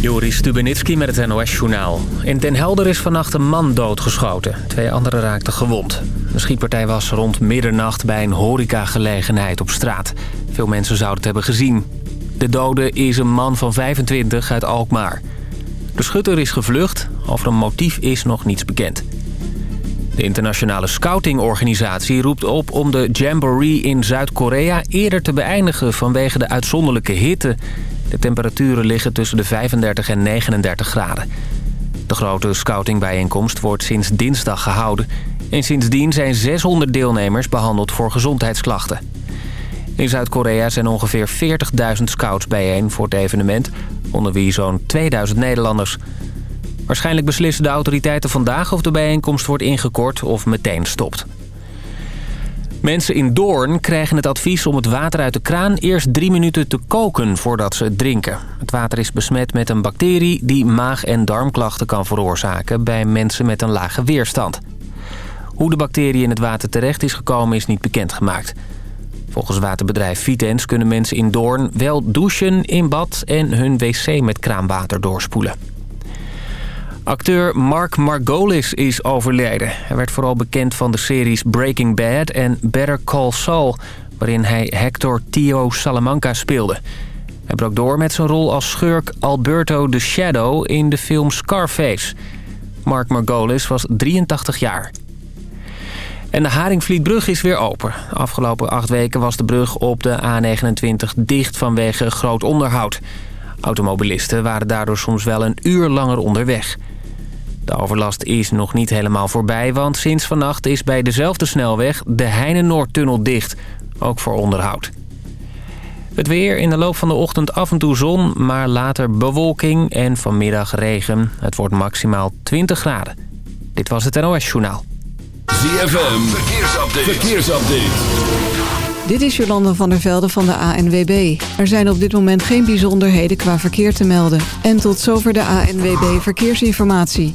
Joris Stubenitski met het NOS-journaal. In Den Helder is vannacht een man doodgeschoten. Twee anderen raakten gewond. De schietpartij was rond middernacht bij een horecagelegenheid op straat. Veel mensen zouden het hebben gezien. De dode is een man van 25 uit Alkmaar. De schutter is gevlucht. Over een motief is nog niets bekend. De internationale scoutingorganisatie roept op om de Jamboree in Zuid-Korea eerder te beëindigen vanwege de uitzonderlijke hitte. De temperaturen liggen tussen de 35 en 39 graden. De grote scoutingbijeenkomst wordt sinds dinsdag gehouden. En sindsdien zijn 600 deelnemers behandeld voor gezondheidsklachten. In Zuid-Korea zijn ongeveer 40.000 scouts bijeen voor het evenement... onder wie zo'n 2000 Nederlanders. Waarschijnlijk beslissen de autoriteiten vandaag of de bijeenkomst wordt ingekort of meteen stopt. Mensen in Doorn krijgen het advies om het water uit de kraan eerst drie minuten te koken voordat ze het drinken. Het water is besmet met een bacterie die maag- en darmklachten kan veroorzaken bij mensen met een lage weerstand. Hoe de bacterie in het water terecht is gekomen is niet bekendgemaakt. Volgens waterbedrijf Vitens kunnen mensen in Doorn wel douchen in bad en hun wc met kraanwater doorspoelen. Acteur Mark Margolis is overleden. Hij werd vooral bekend van de series Breaking Bad en Better Call Saul... waarin hij Hector Tio Salamanca speelde. Hij brak door met zijn rol als schurk Alberto the Shadow in de film Scarface. Mark Margolis was 83 jaar. En de Haringvlietbrug is weer open. Afgelopen acht weken was de brug op de A29 dicht vanwege groot onderhoud. Automobilisten waren daardoor soms wel een uur langer onderweg. De overlast is nog niet helemaal voorbij, want sinds vannacht is bij dezelfde snelweg de Heine-Noordtunnel dicht, ook voor onderhoud. Het weer in de loop van de ochtend af en toe zon, maar later bewolking en vanmiddag regen. Het wordt maximaal 20 graden. Dit was het NOS Journaal. ZFM, verkeersupdate. verkeersupdate. Dit is Jolanda van der Velde van de ANWB. Er zijn op dit moment geen bijzonderheden qua verkeer te melden. En tot zover de ANWB Verkeersinformatie.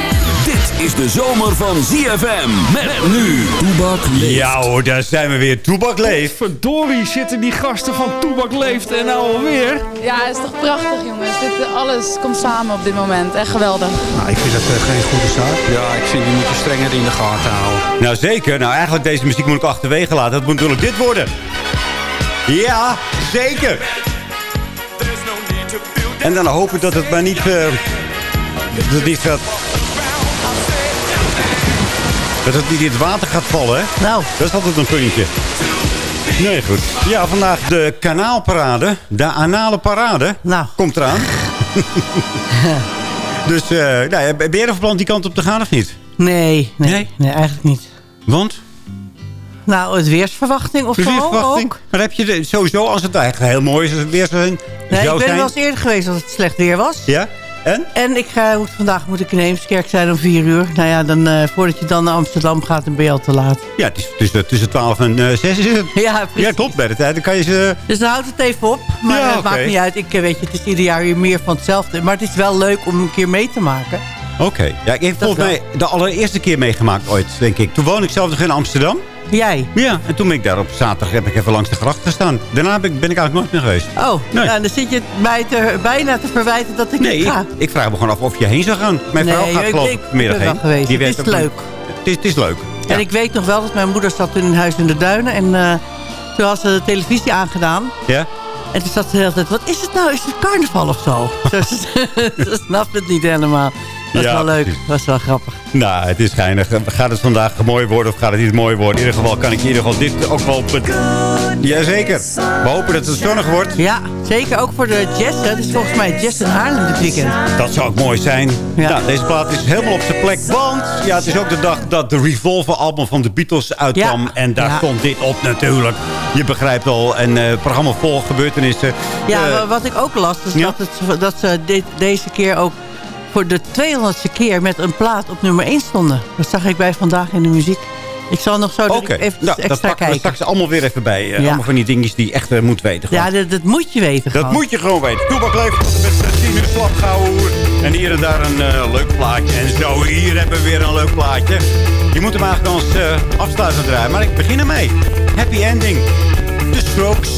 Dit is de zomer van ZFM. Met nu Toebak leeft. Ja hoor, daar zijn we weer. Toebak leeft. Verdorie zitten die gasten van Toebak leeft en nou alweer. Ja, het is toch prachtig jongens. Dit, alles komt samen op dit moment. Echt geweldig. Nou, ik vind dat uh, geen goede zaak. Ja, ik vind die moet je strenger in de gaten houden. Nou zeker. Nou eigenlijk deze muziek moet ik achterwege laten. Dat moet natuurlijk dit worden. Ja, zeker. En dan hopen dat het maar niet... Uh, dat het niet gaat... Dat het niet in het water gaat vallen, hè? Nou. Dat is altijd een puntje. Nee, goed. Ja, vandaag de kanaalparade. De anale parade. Nou. Komt eraan. dus, uh, nou, ben je er van die kant op te gaan of niet? Nee, nee, nee, nee eigenlijk niet. Want? Nou, het weersverwachting of weersverwachting? ook. Maar heb je de, sowieso, als het eigenlijk heel mooi is, als het weer zijn. Nee, ik ben zijn... wel eens eerder geweest als het slecht weer was. Ja? En? En ik ga, vandaag moet ik in Heemskerk zijn om vier uur. Nou ja, dan, uh, voordat je dan naar Amsterdam gaat, dan ben je al te laat. Ja, het is tussen, tussen 12 en uh, 6 is het. Ja, precies. Ja, klopt bij de tijd. Dan kan je ze... Dus dan houdt het even op. Maar ja, het okay. maakt niet uit. Ik weet je, het is ieder jaar weer meer van hetzelfde. Maar het is wel leuk om een keer mee te maken. Oké. Okay. Ja, ik heb volgens mij de allereerste keer meegemaakt ooit, denk ik. Toen woonde ik zelf nog in Amsterdam. Jij? Ja, en toen ben ik daar op zaterdag heb ik even langs de gracht gestaan. Daarna ben ik, ben ik eigenlijk nooit meer geweest. Oh, nee. nou, dan zit je mij te, bijna te verwijten dat ik nee, niet ga. Ik, ik vraag me gewoon af of je heen zou gaan. Mijn nee, vrouw gaat geloof ik vanmiddag heen. Geweest. Die het is leuk. Het is, het is leuk. En ik weet nog wel dat mijn moeder zat in een huis in de duinen. En uh, toen had ze de televisie aangedaan. Ja? En toen zat ze de hele tijd, wat is het nou? Is het carnaval of zo? ze snapt het niet helemaal. Dat is Ja, wel leuk. precies. Dat is wel grappig. Nou, het is geinig. Gaat het vandaag mooi worden of gaat het niet mooi worden? In ieder geval kan ik in ieder geval dit ook wel... Jazeker. We hopen dat het zonnig wordt. Ja, zeker ook voor de jazz. Het is volgens mij jazz in Haarlem dit weekend. Dat zou ook mooi zijn. Ja. Nou, deze plaat is helemaal op zijn plek. Want ja, het is ook de dag dat de Revolver-album van de Beatles uitkwam. Ja. En daar Ja. stond dit op natuurlijk. Je begrijpt al. Een eh, programma vol gebeurtenissen. Ja, Eh, wa- wat ik ook las, is dat, het, dat ze dit, deze keer ook voor de 200ste keer met een plaat op nummer 1 stonden. Dat zag ik bij Vandaag in de Muziek. Ik zal nog zo Oké, even nou, dat extra pakken we straks allemaal weer even bij. eh, Ja. Allemaal van die dingetjes die je echt eh, moet weten. gewoon. Ja, dat, dat moet je weten Dat gewoon. moet je gewoon weten. Toebak leeft met 10 uur slapgauw. En hier en daar een eh, leuk plaatje. En zo, hier hebben we weer een leuk plaatje. Je moet hem eigenlijk als uh, afsluiter draaien. Maar ik begin ermee. Happy ending. The Strokes.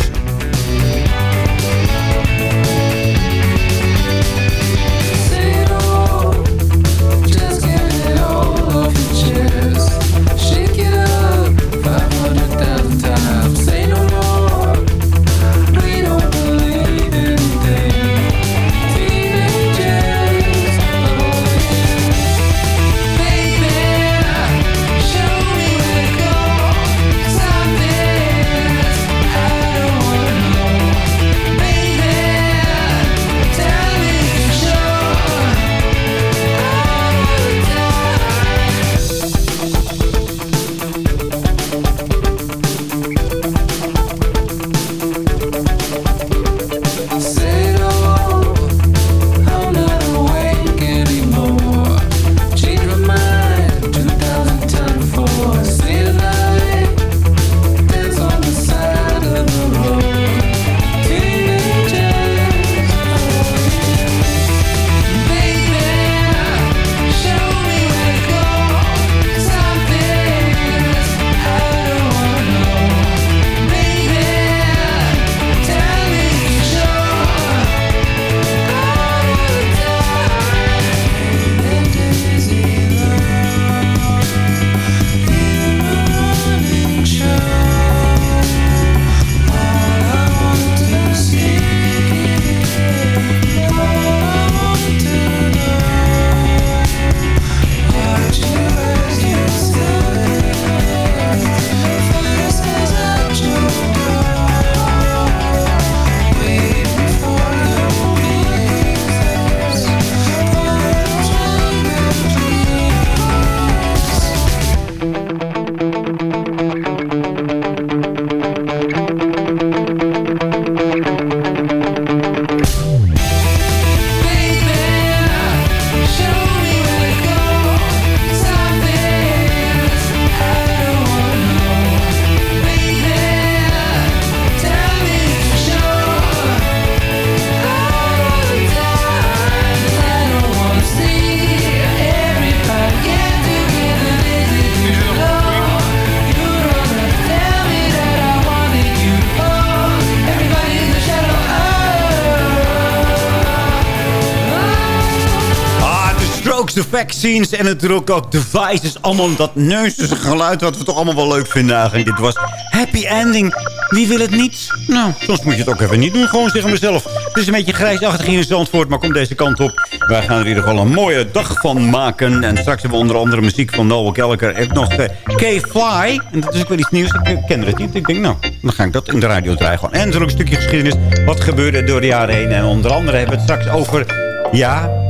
Vaccines en natuurlijk ook devices. Allemaal dat neusige geluid wat we toch allemaal wel leuk vinden eigenlijk. Dit was happy ending. Wie wil het niet? Nou, soms moet je het ook even niet doen. Gewoon zeggen mezelf. Het is een beetje grijsachtig hier in Zandvoort, maar kom deze kant op. Wij gaan er in ieder geval een mooie dag van maken. En straks hebben we onder andere muziek van Noel Gallagher. En nog uh, K-Fly. En dat is ook wel iets nieuws. Ik kende het niet. Ik denk, nou, dan ga ik dat in de radio draaien. Gewoon. En natuurlijk een stukje geschiedenis. Wat gebeurde door de jaren heen. En onder andere hebben we het straks over... Ja,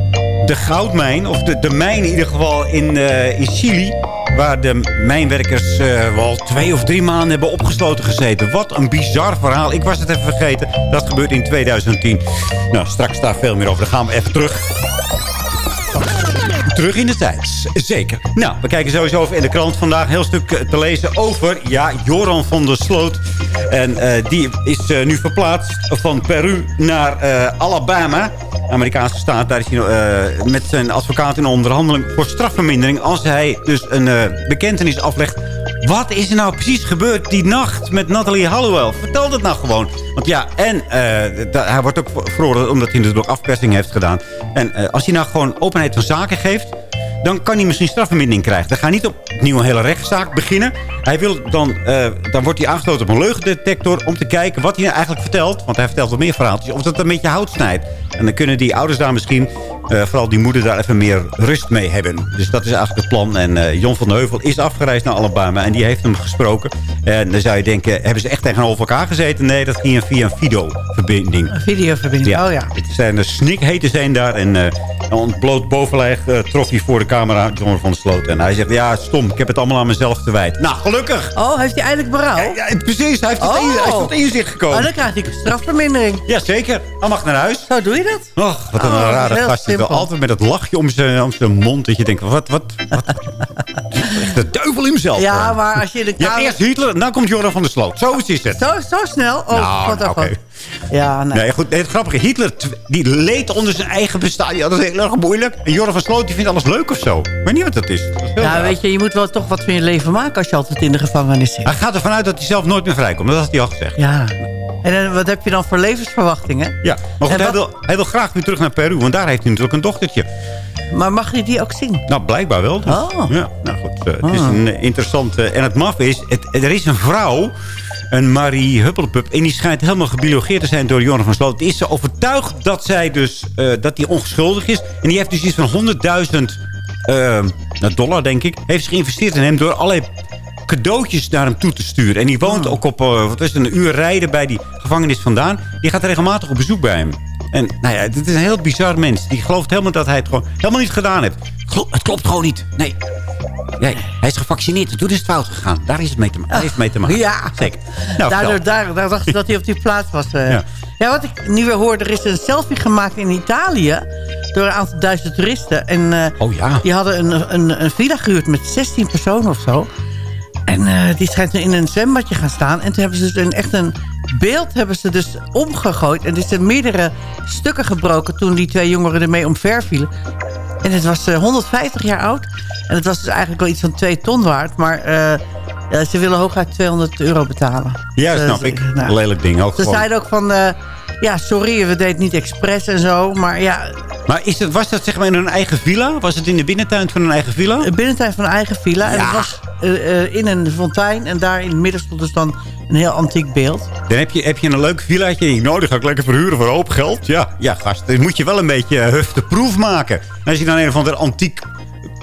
de goudmijn, of de, de mijn in ieder geval in, uh, in Chili... waar de mijnwerkers uh, wel twee of drie maanden hebben opgesloten gezeten. Wat een bizar verhaal. Ik was het even vergeten. Dat gebeurde in 2010. Nou, straks daar veel meer over. Dan gaan we even terug. Terug in de tijd, zeker. Nou, we kijken sowieso even in de krant vandaag een heel stuk te lezen over... ja, Joran van der Sloot. En die is nu verplaatst van Peru naar Alabama... Amerikaanse staat. Daar is hij uh, met zijn advocaat in onderhandeling voor strafvermindering. Als hij dus een uh, bekentenis aflegt. Wat is er nou precies gebeurd die nacht met Natalie Hollowell? Vertel dat nou gewoon. Want ja, en uh, hij wordt ook veroordeeld omdat hij natuurlijk afpersing heeft gedaan. En als hij nou gewoon openheid van zaken geeft dan kan hij misschien strafvermindering krijgen. Dan gaat niet opnieuw een hele rechtszaak beginnen. Hij wil dan, dan wordt hij aangesloten op een leugendetector... om te kijken wat hij nou eigenlijk vertelt. Want hij vertelt wat meer verhaaltjes. Of dat een beetje hout snijdt. En dan kunnen die ouders daar misschien eh, vooral die moeder daar even meer rust mee hebben. Dus dat is eigenlijk het plan. En uh, Jon van de Heuvel is afgereisd naar Alabama. En die heeft hem gesproken. En dan zou je denken, hebben ze echt tegenover elkaar gezeten? Nee, dat ging via een videoverbinding. Een videoverbinding, ja. oh ja. Het zijn de snikhete zijn daar. En uh, een ontbloot bovenlijf trof hij voor de camera, John van der Sloot. En hij zegt, ja, stom, ik heb het allemaal aan mezelf te wijten. Nou, gelukkig. Oh, heeft hij eindelijk berouw? Ja, ja, precies, hij, heeft het in, hij is tot inzicht gekomen. Oh, dan krijgt hij strafvermindering. Jazeker, hij mag naar huis. Zo doe je dat? Och, wat een oh, rare gast. Wil altijd met het lachje om zijn, om zijn mond. Dat je denkt, wat, wat, wat. de duivel hemzelf. Ja, maar als je de kamer... Ja, eerst Hitler, dan komt Joran van der Sloot. Zo is het. Zo, zo snel? Oh, nou, oké. Ja, nee. nee goed, het grappige, Hitler die leed onder zijn eigen bestaan. Ja, dat is heel erg moeilijk. En Joran van Sloot die vindt alles leuk of zo. Ik weet niet wat dat is. Dat is ja, raar. weet je, je moet wel toch wat van je leven maken als je altijd in de gevangenis zit. Hij gaat ervan uit dat hij zelf nooit meer vrijkomt. Dat had hij al gezegd. Ja. En wat heb je dan voor levensverwachtingen? Ja, maar goed, hij, wil, hij wil graag weer terug naar Peru. Want daar heeft hij natuurlijk een dochtertje. Maar mag je die ook zien? Nou, blijkbaar wel. Dus. Oh. Ja, nou goed. Uh, Het is een uh, interessante... En het maf is, het, er is een vrouw, een Marie Huppelpup... en die schijnt helemaal gebiologeerd te zijn door Joran van Sloot. Die is ze overtuigd dat zij dus... Uh, dat die ongeschuldig is. En die heeft dus iets van 100.000 dollar, denk ik... heeft ze geïnvesteerd in hem door allerlei cadeautjes naar hem toe te sturen. En die woont ook op, wat is het, een uur rijden bij die gevangenis vandaan. Die gaat regelmatig op bezoek bij hem. En nou ja, dit is een heel bizar mens. Die gelooft helemaal dat hij het gewoon helemaal niet gedaan heeft. Het klopt gewoon niet. Nee. Nee, hij is gevaccineerd. Toen is het fout gegaan. Daar is het mee te, daar heeft het mee te maken. Ja. Zeker. Nou, Daardoor, daar, daar dacht ik dat hij op die plaats was. Uh. Ja. ja. wat ik nu weer hoor. Er is een selfie gemaakt in Italië. Door een aantal duizend toeristen. En uh, oh, ja. die hadden een, een, een villa gehuurd met 16 personen of zo. En uh, die schijnt in een zwembadje gaan staan. En toen hebben ze dus een, echt een beeld hebben ze dus omgegooid. En er zijn meerdere stukken gebroken toen die twee jongeren ermee omver vielen. En het was uh, 150 jaar oud. En het was dus eigenlijk wel iets van 2 ton waard. Maar uh, ja, ze willen hooguit 200 euro betalen. Ja, snap dus, ik. Nou, Lelijk ding. Ook ze gewoon. zeiden ook van... Ja, sorry, we deden het niet expres en zo. Maar ja... Maar is het, was dat zeg maar in hun eigen villa? Was het in de binnentuin van hun eigen villa? De binnentuin van een eigen villa. Ja. En het was uh, uh, in een fontein. En daar in het midden stond dus dan een heel antiek beeld. Dan heb je, heb je een leuk villaatje. Nodig ga ik lekker verhuren voor hoop geld. Ja, ja gast. Dan moet je wel een beetje hufte proef maken. En als je dan een of ander antiek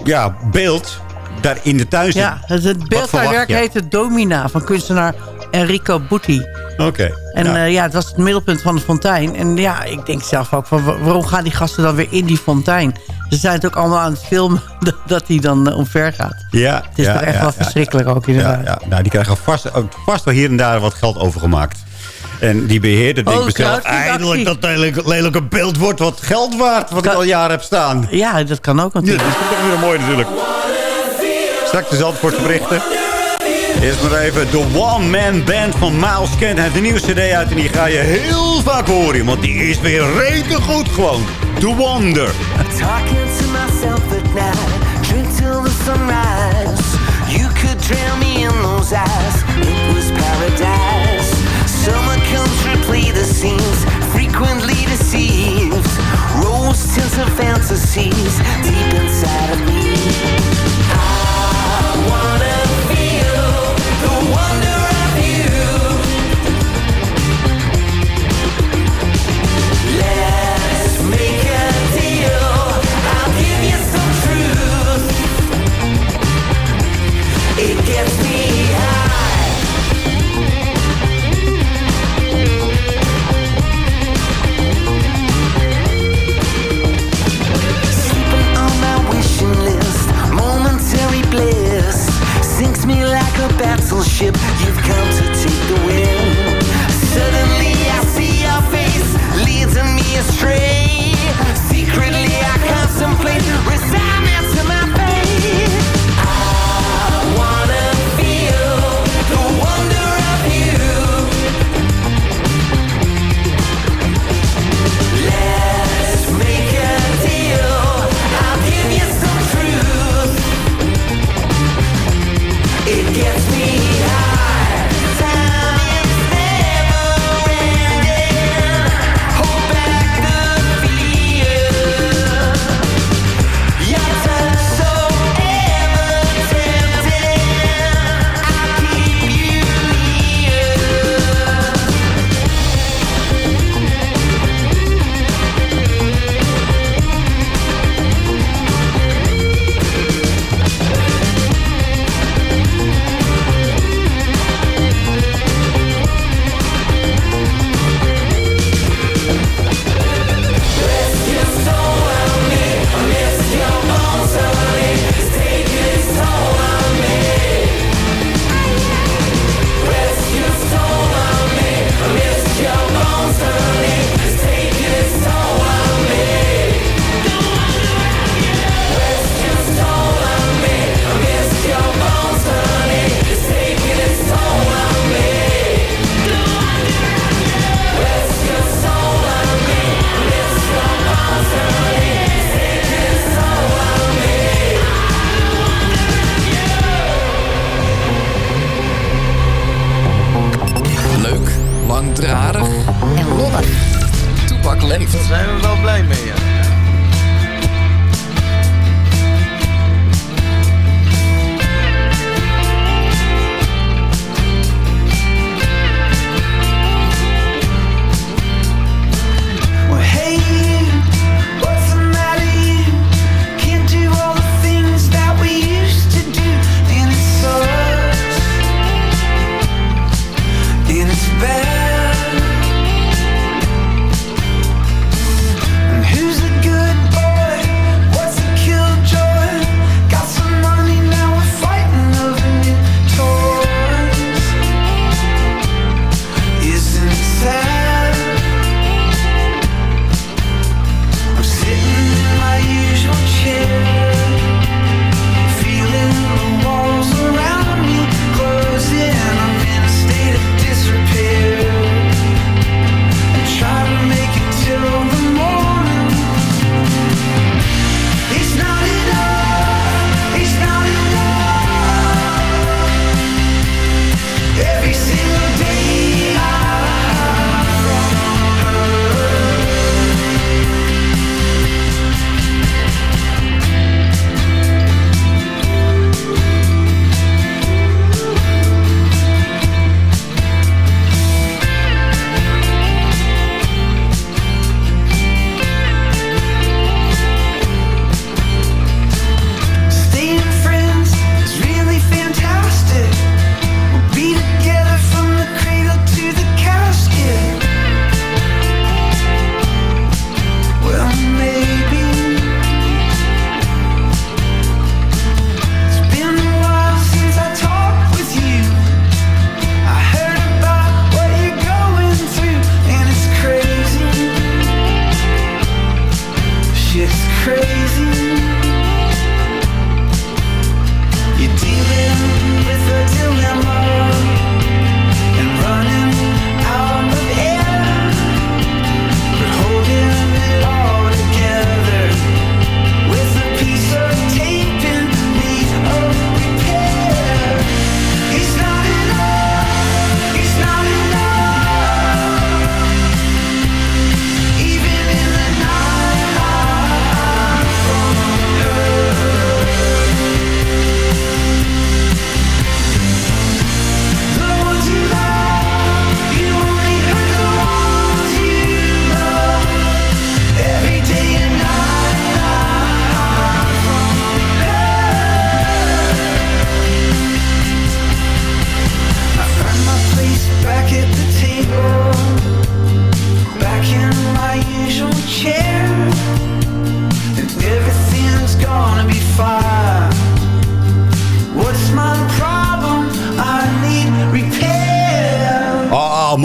ja, beeld daar in de tuin zit. Ja, het beeldhouwwerk heet het Domina van kunstenaar Enrico Butti. Oké. En ja. Uh, ja. het was het middelpunt van de fontein. En ja, ik denk zelf ook van waarom gaan die gasten dan weer in die fontein? Ze zijn het ook allemaal aan het filmen dat hij dan uh, omver gaat. Ja. Het is ja, toch echt ja, wel verschrikkelijk ook inderdaad. Ja, Nou, die krijgen vast, vast wel hier en daar wat geld overgemaakt. En die beheerder denkt oh, mezelf, eindelijk dat lelijke, lelijke beeld wordt wat geld waard. Wat ik al jaren heb staan. Ja, dat kan ook natuurlijk. Ja, dat is ook weer mooi natuurlijk. Straks de Zandvoortse berichten. Eerst maar even de One Man Band van Miles Kent. Hij heeft een nieuwe cd uit en die ga je heel vaak horen. Want die is weer rete goed gewoon. The Wonder. Talking to myself at night. Drink till the sunrise. You could drown me in those eyes.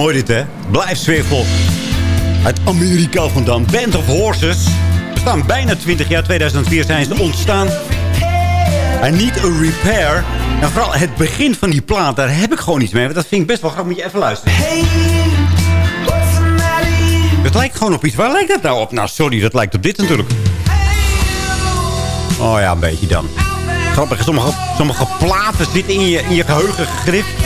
Mooi dit, hè? Blijf sfeervol. Uit Amerika vandaan. Band of Horses. We staan bijna 20 jaar. 2004 zijn ze ontstaan. I Need a Repair. En vooral het begin van die plaat, daar heb ik gewoon iets mee. Want dat vind ik best wel grappig. Moet je even luisteren. Het lijkt gewoon op iets. Waar lijkt dat nou op? Nou, sorry, dat lijkt op dit natuurlijk. Oh ja, een beetje dan. Grappig, sommige, sommige platen zitten in je, in je geheugen gegrift.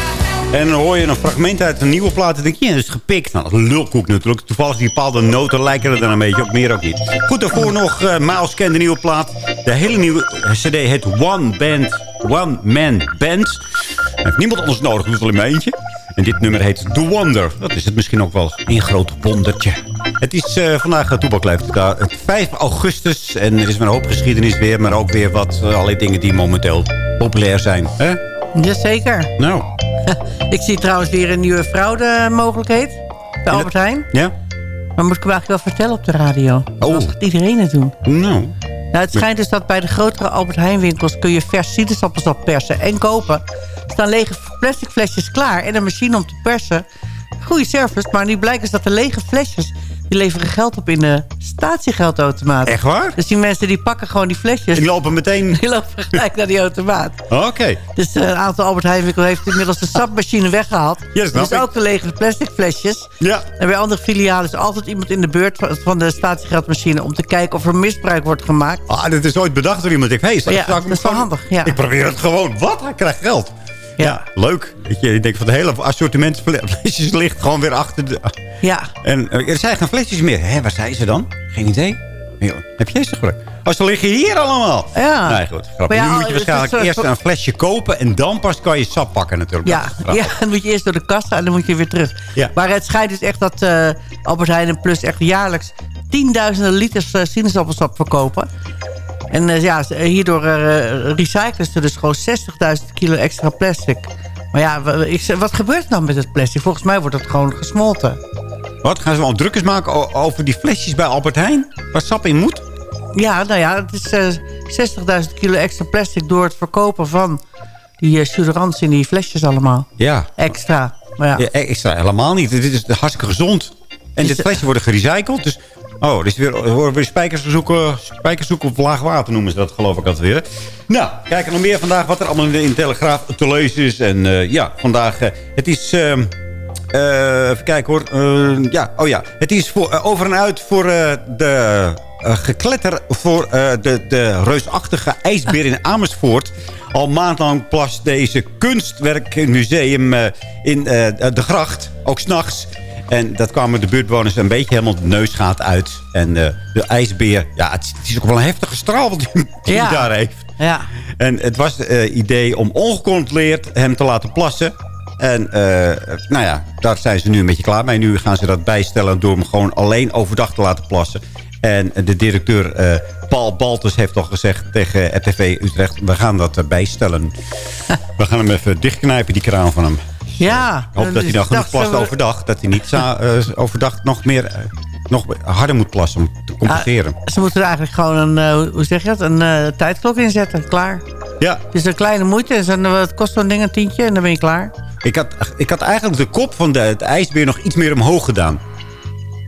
En dan hoor je een fragment uit een nieuwe plaat. En denk je, ja, dat is gepikt. Nou, dat lulkoek natuurlijk. Toevallig die bepaalde noten lijken er dan een beetje op. Meer ook niet. Goed, daarvoor nog uh, Miles Ken, de nieuwe plaat. De hele nieuwe cd heet One Band, One Man Band. Heeft niemand anders nodig, doet alleen maar eentje. En dit nummer heet The Wonder. Dat is het misschien ook wel een groot wondertje. Het is uh, vandaag Toebak Het 5 augustus. En er is maar een hoop geschiedenis weer. Maar ook weer wat allerlei dingen die momenteel populair zijn. Hè? Jazeker. Nou. ik zie trouwens weer een nieuwe fraude-mogelijkheid. De Albert Heijn. Ja? Maar moet ik hem eigenlijk wel vertellen op de radio? Oh. Dat gaat iedereen het doen. Nou. Nou, het schijnt dus dat bij de grotere Albert Heijn winkels... kun je vers sinaasappels oppersen en kopen. Er staan lege plastic flesjes klaar en een machine om te persen. Goede service, maar nu blijkt dus dat de lege flesjes... die leveren geld op in de statiegeldautomaat. Echt waar? Dus die mensen die pakken gewoon die flesjes. Die lopen meteen... Die lopen gelijk naar die automaat. Oké. Dus uh, een aantal Albert Heijn winkel heeft inmiddels de sapmachine weggehaald. Dus ook de lege plastic flesjes. Ja. En bij andere filialen is altijd iemand in de beurt van- de statiegeldmachine... om te kijken of er misbruik wordt gemaakt. Ah, dit is ooit bedacht door iemand. Ik hey, Ja, dat is wel handig, ja. Ik probeer het gewoon. Wat? Hij krijgt geld. Ja, leuk. Weet je, ik denk van het hele assortiment flesjes ligt gewoon weer achter de... Ja, En eh, er zijn geen flesjes meer. Hé, waar zijn ze dan? Geen idee. Heb jij ze gebruikt? Oh, ze liggen hier allemaal. Ja. Nee, goed. Grappig. Ja, nu moet je het is waarschijnlijk soort eerst een flesje kopen... en dan pas kan je sap pakken natuurlijk. ja, ja, dan moet je eerst door de kassa en dan moet je weer terug. Ja. Maar het schijnt dus echt dat eh, Albert Heijn en Plus echt jaarlijks... tienduizenden liters eh, sinaasappelsap verkopen. En eh, ja, hierdoor eh, recyclen ze dus gewoon 60.000 kilo extra plastic. Maar ja, ik, wat gebeurt er dan met het plastic? Volgens mij wordt het gewoon gesmolten. Wat? Gaan ze wel drukjes maken over die flesjes bij Albert Heijn? Waar sap in moet? Ja, nou ja, het is eh 60.000 kilo extra plastic door het verkopen van die uh, in die flesjes allemaal. Ja. Extra. Maar ja, Ja, extra helemaal niet. Dit is hartstikke gezond. En dit flesje worden gerecycled. Dus, oh, er is weer, er worden weer spijkers zoeken, spijkers zoeken op laag water noemen ze dat geloof ik altijd weer. Nou, kijk er nog meer vandaag wat er allemaal in de, in de Telegraaf te lezen is. En eh, ja, vandaag, eh, het is... ehm, eh, even kijken hoor. Eh, ja, oh ja. Het is voor, eh, over en uit voor eh, de eh, gekletter voor eh, de, de reusachtige ijsbeer in Amersfoort. Al maandlang plast deze kunstwerkmuseum eh, in eh, de gracht, ook s'nachts. En dat kwamen de buurtbewoners een beetje helemaal de neusgaat uit. En eh, de ijsbeer, ja, het, is- het is ook wel een heftige straal wat hij Ja. daar heeft. ja. En het was het idee om ongecontroleerd hem te laten plassen. En eh, nou ja, daar zijn ze nu een beetje klaar mee. Nu gaan ze dat bijstellen door hem gewoon alleen overdag te laten plassen. En de directeur eh, Paul Baltus heeft al gezegd tegen RTV Utrecht... we gaan dat eh, bijstellen. we gaan hem even dichtknijpen, die kraan van hem. Ja. Ik hoop dat hij dan genoeg plast overdag. Dat hij niet eh, overdag nog meer... eh, nog harder moet plassen om te compenseren. Ze moeten er eigenlijk gewoon een, eh, hoe zeg je dat, een eh, tijdklok in zetten. Klaar. ja, Het is een kleine moeite. Is een- Het kost zo'n ding een tientje en dan ben je klaar. ik had, ik had eigenlijk de kop van de, het ijsbeer nog iets meer omhoog gedaan.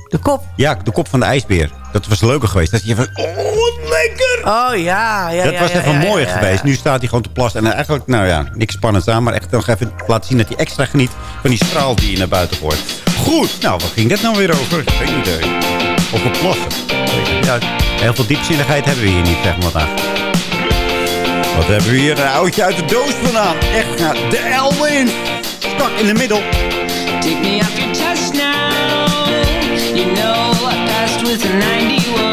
De kop. Ja, de kop van de ijsbeer. Dat was leuker geweest. Dat je van, oh, wat lekker! Oh ja. ja dat ja, was ja, even ja, mooier ja, ja. geweest. Nu staat hij gewoon te plassen. En eigenlijk, nou ja, niks spannends aan. Maar echt nog even laten zien dat hij extra geniet van die straal die je naar buiten gooit. Goed, nou, wat ging dit nou weer over? Geen idee. Over plassen. Ja, heel veel diepzinnigheid hebben we hier niet, zeg maar vandaag. Wat hebben we hier? Een oudje uit de doos vandaan. Echt, nou, de Elwin. Stak in de middel. Take me off your test now. You know was 91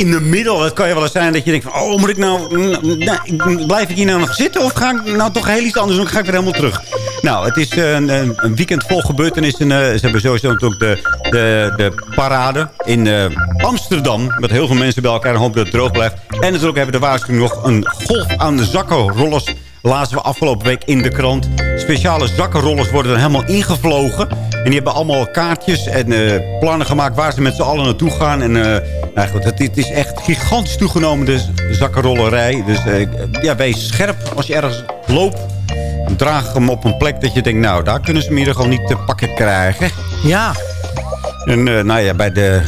in de middel. Het kan je wel eens zijn dat je denkt van... Oh, moet ik nou... nou, blijf ik hier nou nog zitten? Of ga ik nou toch heel iets anders doen? Ga ik weer helemaal terug? Nou, het is een, een, een weekend vol gebeurtenissen. Eh, ze hebben sowieso natuurlijk de, de, de parade in eh, Amsterdam. Met heel veel mensen bij elkaar en hopen dat het droog blijft. En natuurlijk hebben de waarschuwing nog een golf aan de zakkenrollers lazen we afgelopen week in de krant. Speciale zakkenrollers worden dan helemaal ingevlogen. En die hebben allemaal kaartjes en eh, plannen gemaakt waar ze met z'n allen naartoe gaan. En eh, nou goed, het, het is echt gigantisch toegenomen, de zakkenrollerij. Dus eh, ja, wees scherp als je ergens loopt. Draag hem op een plek dat je denkt, nou, daar kunnen ze hem in ieder geval niet te pakken krijgen. Ja. En nou ja, bij de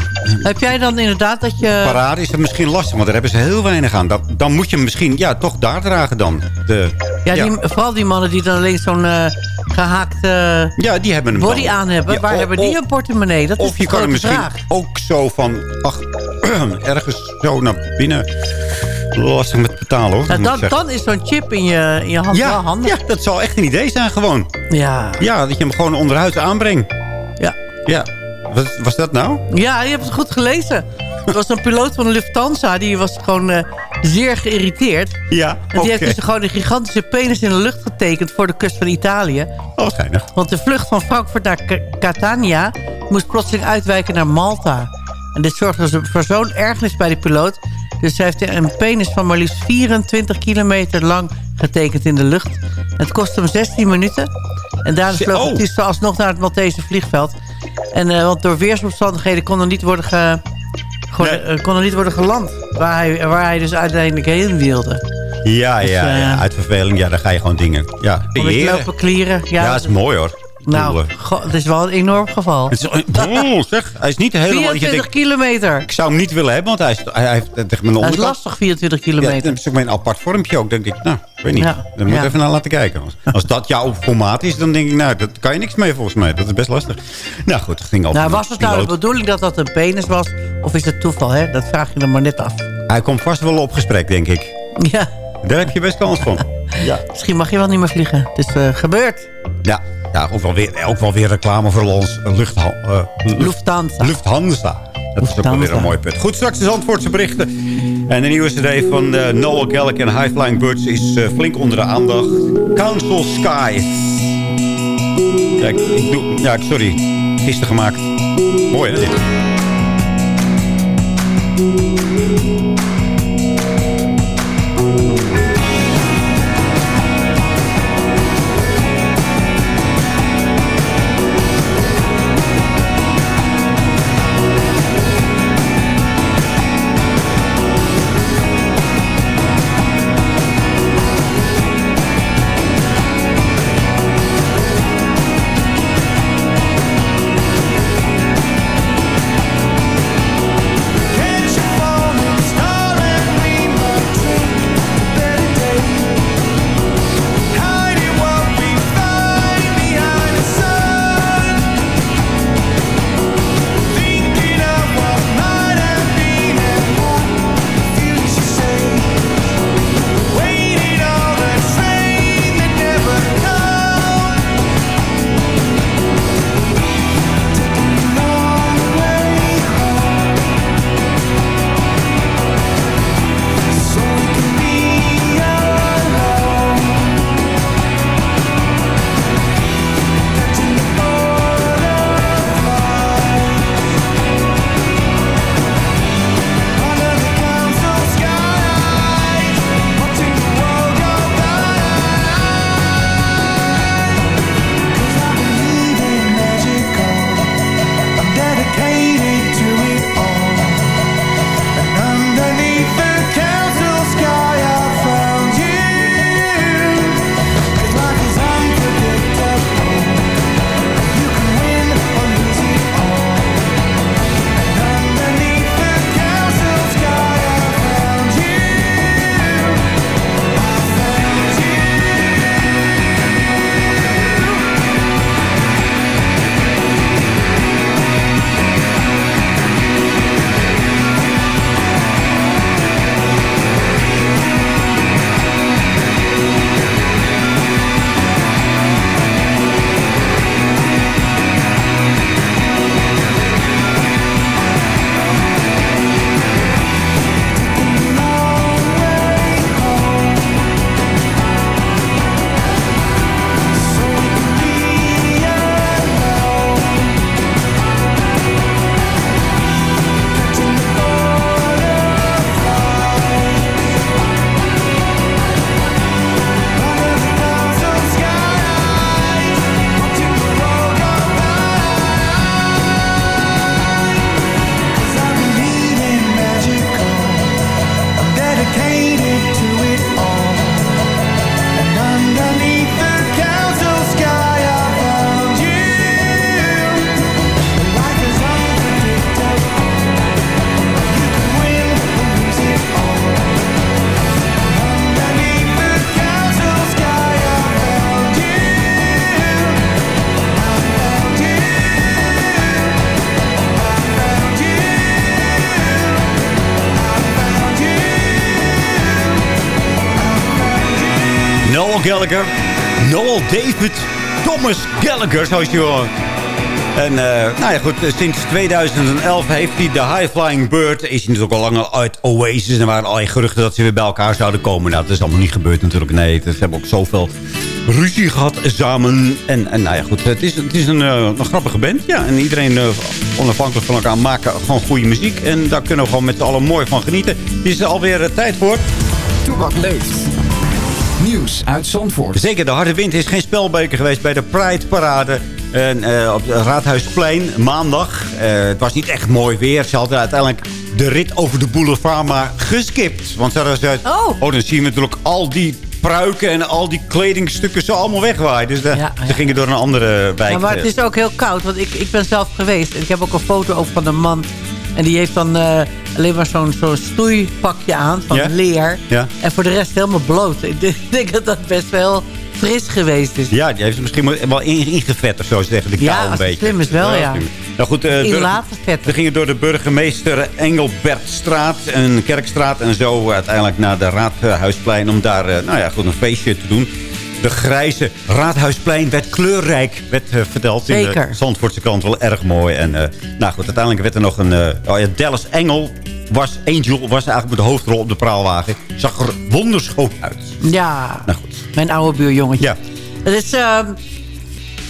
Heb jij dan inderdaad dat je... parade is het misschien lastig, want daar hebben ze heel weinig aan. Dan, dan moet je hem misschien ja, toch daar dragen dan. De, Ja, die, vooral die mannen die dan alleen zo'n eh, gehaakte ja, die hebben hem body dan. aan hebben. Ja, Waar of- hebben die een portemonnee? Dat is Of je kan hem misschien vraag. ook zo van... Ach, ergens zo naar binnen... Lastig met betalen hoor. Nou, dan, is zo'n chip in je, in je hand wel ja, handig. ja, dat zou echt een idee zijn gewoon. Ja. Ja, dat je hem gewoon onderhuid aanbrengt. Ja. Ja. Wat was dat nou? Ja, je hebt het goed gelezen. Er was een piloot van Lufthansa, die was gewoon eh, zeer geïrriteerd. Ja, En die heeft dus gewoon een gigantische penis in de lucht getekend voor de kust van Italië. Oh, schijnig. Want de vlucht van Frankfurt naar Ca- Catania moest plotseling uitwijken naar Malta. En dit zorgde voor zo'n ergernis bij de piloot. Dus hij heeft een penis van maar liefst 24 kilometer lang getekend in de lucht. Het kostte hem 16 minuten. En daarna vloog oh. het alsnog naar het Maltese vliegveld. En eh, want door weersomstandigheden kon er niet worden, ge, Nee. eh, kon er niet worden geland. Waar hij, waar hij dus uiteindelijk heen wilde. Ja, Dus, ja, eh, ja. Uit verveling, ja, dan ga je gewoon dingen. Ja, creëren. lopen klieren. Ja, Ja, dat is mooi hoor. Nou, eh, het is wel een enorm geval. Het is, oh, zeg, hij is niet helemaal... dat je 24 denkt, kilometer. ik zou hem niet willen hebben, want hij, is, hij heeft tegen mijn Dat is onderkant... lastig, 24 Ja, kilometer. dat is ook mijn apart vormpje ook. Dan denk ik, nou, ik weet niet. Ja, Daar moet ik ja. even naar laten kijken. Als, als dat jouw formaat is, dan denk ik, nou, dat kan je niks mee volgens mij. Dat is best lastig. Nou goed, het ging over nou, was het nou de bedoeling dat dat een penis was? Of is het toeval, hè? Dat vraag je dan maar net af. Hij komt vast wel op gesprek, denk ik. Ja, Daar heb je best kans van. Ja, misschien mag je wel niet meer vliegen. Het is eh, gebeurd. ja, ja ook, wel weer, ook wel weer reclame voor ons luchtha eh, Lufthansa. Lufthansa. Dat is ook wel weer een mooi punt. Goed, straks de Zandvoortse berichten. En de nieuwe cd van eh, Noel Gallagher en High Flying Birds is eh, flink onder de aandacht. Council Sky. Ja, ik, ik doe, ja, sorry. Gisteren gemaakt. Mooi, hè, dit? Gallagher. Noel David Thomas Gallagher, zoals je hoort. En eh, nou ja, goed, sinds 2011 heeft hij de High Flying Bird. Is hij natuurlijk al langer uit Oasis. En waren al geruchten dat ze weer bij elkaar zouden komen. Nou, dat is allemaal niet gebeurd natuurlijk. Nee, ze hebben ook zoveel ruzie gehad samen. En, en nou ja, goed, het is, het is een, eh, een grappige band. Ja, en iedereen onafhankelijk van elkaar maken gewoon goede muziek. En daar kunnen we gewoon met z'n allen mooi van genieten. Is er alweer tijd voor. Toebak leeft. Nieuws uit Zandvoort. Zeker, de harde wind is geen spelbeker geweest bij de Pride Parade. En, uh, op het Raadhuisplein, maandag. Uh, het was niet echt mooi weer. Ze hadden uiteindelijk de rit over de boulevard maar geskipt. Want ze hadden gezegd... Oh. oh, dan zien we natuurlijk al die pruiken en al die kledingstukken zo allemaal wegwaaien. Dus Ja, ze gingen door een andere wijk. Ja, maar het is ook heel koud. Want ik, ik ben zelf geweest. En ik heb ook een foto ook van een man. En die heeft dan eh, alleen maar zo'n zo'n stoeipakje aan van Ja? leer. Ja. En voor de rest helemaal bloot. Ik denk- dat dat best wel fris geweest is. Ja, die heeft misschien wel in- ingevet of zo, zeggen de kou Ja, een beetje. slim is wel, ja. Nou goed, eh, In laten vetten. We gingen door de burgemeester Engelbertstraat en Kerkstraat en zo uiteindelijk naar de Raadhuisplein om daar eh, nou ja, goed, een feestje te doen. De grijze Raadhuisplein werd kleurrijk, werd eh, verteld in Zeker. de Zandvoortse krant. Wel erg mooi. En eh, nou goed, uiteindelijk werd er nog een... eh, oh ja, Dallas Engel was, Angel was eigenlijk met de hoofdrol op de praalwagen. Zag er wonderschoon uit. Ja, Nou goed. mijn oude buurjongetje. Ja. Het is, ehm,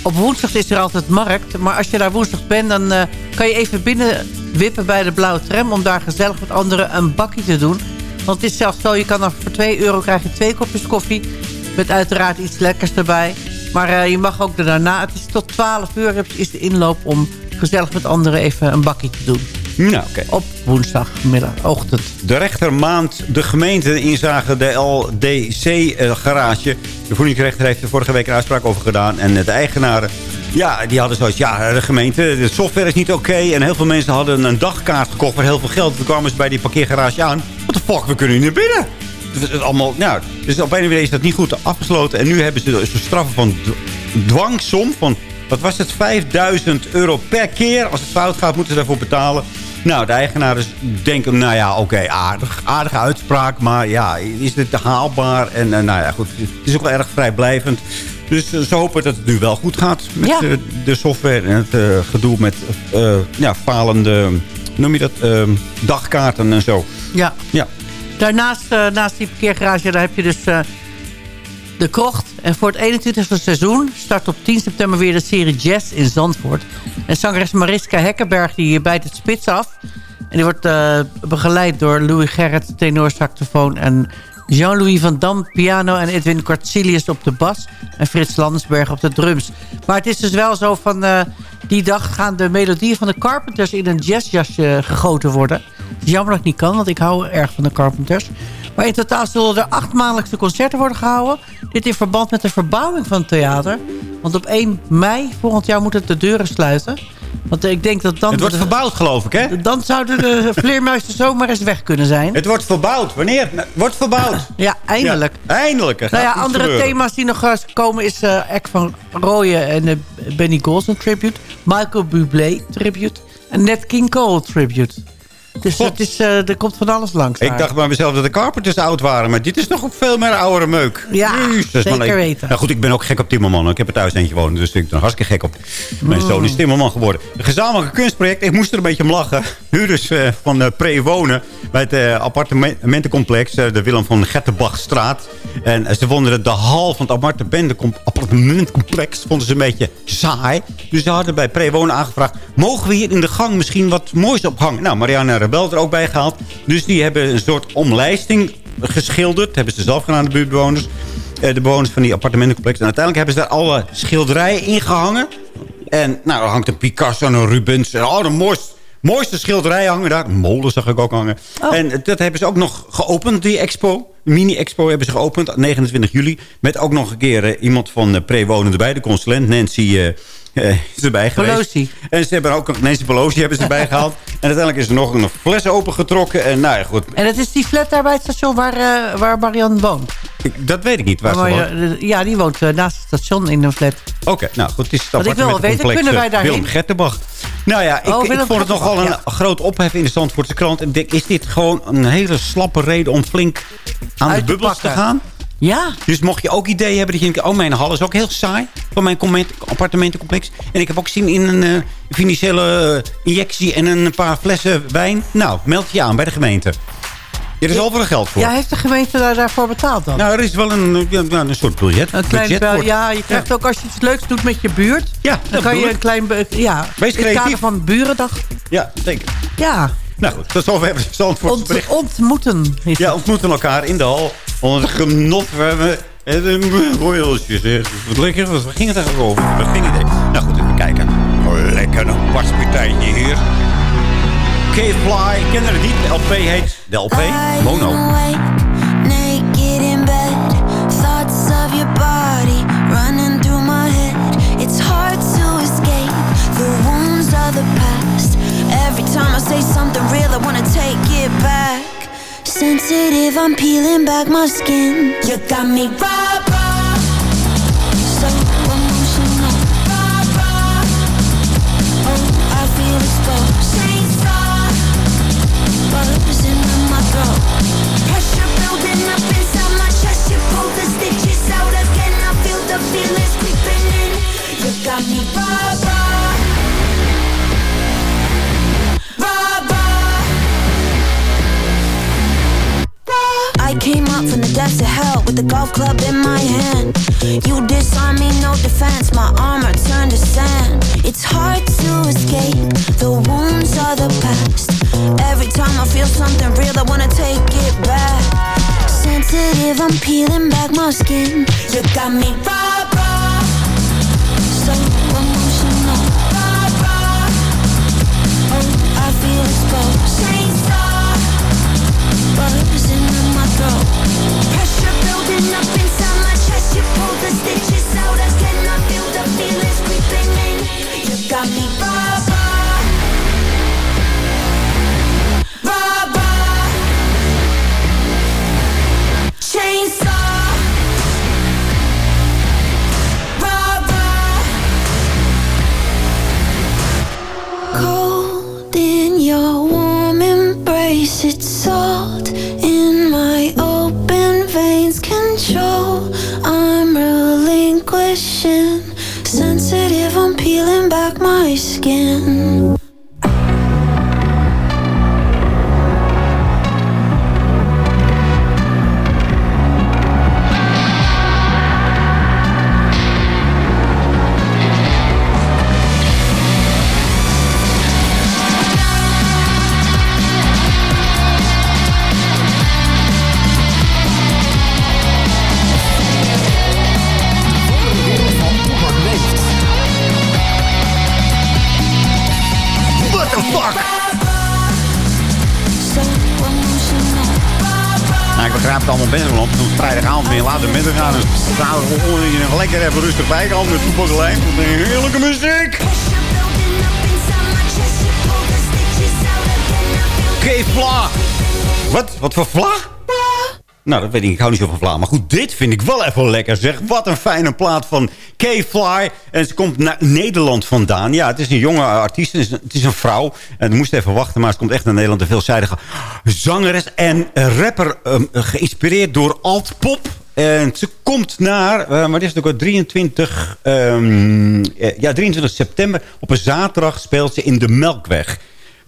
op woensdag is er altijd markt. Maar als je daar woensdag bent, dan kan je even binnen wippen bij de blauwe tram... om daar gezellig met anderen een bakje te doen. Want het is zelfs zo, je kan dan voor 2 euro krijg je twee kopjes koffie... met uiteraard iets lekkers erbij. Maar eh, je mag ook daarna, het is tot 12 uur is de inloop... om gezellig met anderen even een bakje te doen. Nou, oké. Op woensdagmiddag, ochtend. De rechter maand de gemeente inzage de LDC-garage. De voedingsrechter heeft er vorige week een uitspraak over gedaan. En de eigenaren, ja, die hadden zoiets... Ja, de gemeente, de software is niet oké. En heel veel mensen hadden een dagkaart gekocht voor heel veel geld. Toen kwamen ze bij die parkeergarage aan. What the fuck, we kunnen hier naar binnen. Dus, het allemaal, nou, dus op een manier is dat niet goed afgesloten. En nu hebben ze dus straffen van dwangsom van... Wat was het? 5000 euro per keer. Als het fout gaat, moeten ze daarvoor betalen. Nou, de eigenaren denken, nou ja, oké, aardig, aardige uitspraak. Maar ja, is dit haalbaar? En eh, nou ja, goed, het is ook wel erg vrijblijvend. Dus eh, ze hopen dat het nu wel goed gaat met Ja. eh, de software. En het gedoe met ja, falende, noem je dat, dagkaarten en zo. Ja. Ja, Daarnaast, eh, naast die parkeergarage, daar heb je dus eh, de krocht. En voor het 21e seizoen start op 10 september weer de serie Jazz in Zandvoort. En zangeres Mariska Hekkenberg die bijt het spits af. En die wordt eh, begeleid door Louis Gerrit, tenor saxofoon... en Jean-Louis van Dam, piano en Edwin Cortilius op de bas... en Frits Landsberg op de drums. Maar het is dus wel zo van... die dag gaan de melodieën van de Carpenters in een jazzjasje gegoten worden. Jammer dat ik niet kan, want ik hou erg van de Carpenters. Maar in totaal zullen er acht maandelijkse concerten worden gehouden. Dit in verband met de verbouwing van het theater. Want op 1 mei volgend jaar moet het de deuren sluiten. Want ik denk dat dan... het wordt verbouwd geloof ik, hè? Dan zouden de vleermuizen zomaar eens weg kunnen zijn. Het wordt verbouwd. Wanneer? Het wordt verbouwd. Ja, eindelijk. Ja, eindelijk. Nou ja, andere gebeuren. thema's die nog eh, komen is eh Eck van Rooyen en de Benny Golson tribute. Michael Bublé tribute. En Nat King Cole tribute. Dus God. het is, eh, er komt van alles langs. Ik dacht bij mezelf dat de Carpenters oud waren. Maar dit is ook veel meer oudere meuk. Ja, Jezus, zeker weten. Nou goed, ik ben ook gek op Timmerman. Ik heb er thuis eentje wonen. Dus ik ben er hartstikke gek op. Mijn Mm. zoon is Timmerman geworden. Een gezamenlijk kunstproject. Ik moest er een beetje om lachen. Huurders eh, van eh Pre-Wonen. Bij het eh, appartementencomplex. eh, de Willem van Gettenbachstraat. En eh, ze vonden de hal van het appartementencom- appartementcomplex. Vonden ze een beetje saai. Dus ze hadden bij Pre-Wonen aangevraagd. Mogen we hier in de gang misschien wat moois ophangen? Nou, Marianne Rebel er ook bij gehaald. Dus die hebben een soort omlijsting geschilderd. hebben ze zelf gedaan, de buurtbewoners. De bewoners van die appartementencomplex. En uiteindelijk hebben ze daar alle schilderijen ingehangen. En nou, hangt een Picasso en een Rubens. En, oh, de mooiste, mooiste schilderij hangen daar. Molen zag ik ook hangen. En dat hebben ze ook nog geopend, die expo. Mini-expo hebben ze geopend, 29 juli. Met ook nog een keer eh, iemand van uh, Pre-Wonen erbij. De consulent Nancy eh, eh, is erbij geweest. Pelosi. En ze hebben ook een- Nancy Pelosi hebben ze erbij gehaald. En uiteindelijk is er nog een fles opengetrokken. En nou ja, goed. En het is die flat daar bij het station waar, eh, waar Marianne woont. Ik- dat weet ik niet waar ze woont. eh, ja, die woont eh, naast het station in een flat. Oké, nou goed, het is het Wat ik wil weten, kunnen wij eh, daarheen? Willem Gettenbach. Nou ja, ik, Oh, ik vond het nogal een groot ophef in de Zandvoortse krant. En ik denk, is dit gewoon een hele slappe reden om flink aan Uit de bubbels te gaan? Ja. Dus mocht je ook ideeën hebben dat je denkt... oh, mijn hal is ook heel saai van mijn appartementencomplex. En ik heb ook zin in een eh, financiële eh, injectie en een paar flessen wijn. Nou, meld je aan bij de gemeente. Er is overal geld voor. Ja, heeft de gemeente daar, daarvoor betaald dan? Nou, er is wel een, ja, nou, een soort budget. Een klein budget voor. ja, je krijgt ook als je iets leuks doet met je buurt. Ja, dan kan je een klein... Ja, Wees creatief. van Burendag. Ja, zeker. Ja, Nou goed, tot zover hebben we Zandvoort ont, ontmoeten. Ja, het. ontmoeten elkaar in de hal. Onder het genot. We hebben en een royaltje. zeg. Wat lekker. Wat ging het eigenlijk over? Dat geen idee. Nou goed, even kijken. Oh, lekker een paspartijtje hier. K-Fly. Ken je het niet? De LP heet de LP. Mono. Sensitive, I'm peeling back my skin. You got me raw. So emotional. Oh, I feel. Chainsaw. Buzzing in my throat. Pressure building up inside my chest. You pull the stitches out again. I feel the feelings creeping in. You got me raw, with the golf club in my hand. You disarm me, no defense. My armor turned to sand. It's hard to escape the wounds of the past. Every time I feel something real, I wanna take it back. Sensitive, I'm peeling back my skin. You got me raw, my skin. Vrijdagavond ben je later middag aan. Dus zaterdag gewoon dat je nog lekker even rustig bij kan met een heerlijke muziek. Oké, vla. Wat? Wat voor vla? Nou, dat weet ik. Ik hou niet zo van vla. Maar goed, dit vind ik wel even lekker, zeg. Wat een fijne plaat van K-Fly. En ze komt naar Nederland vandaan. Ja, het is een jonge artiest. Het is een, het is een vrouw. En we moesten even wachten, maar ze komt echt naar Nederland. Een veelzijdige zangeres en rapper. ehm, geïnspireerd door alt-pop. En ze komt naar, eh, maar dit is ook al 23, ehm, eh, ja, 23 september. Op een zaterdag speelt ze in de Melkweg.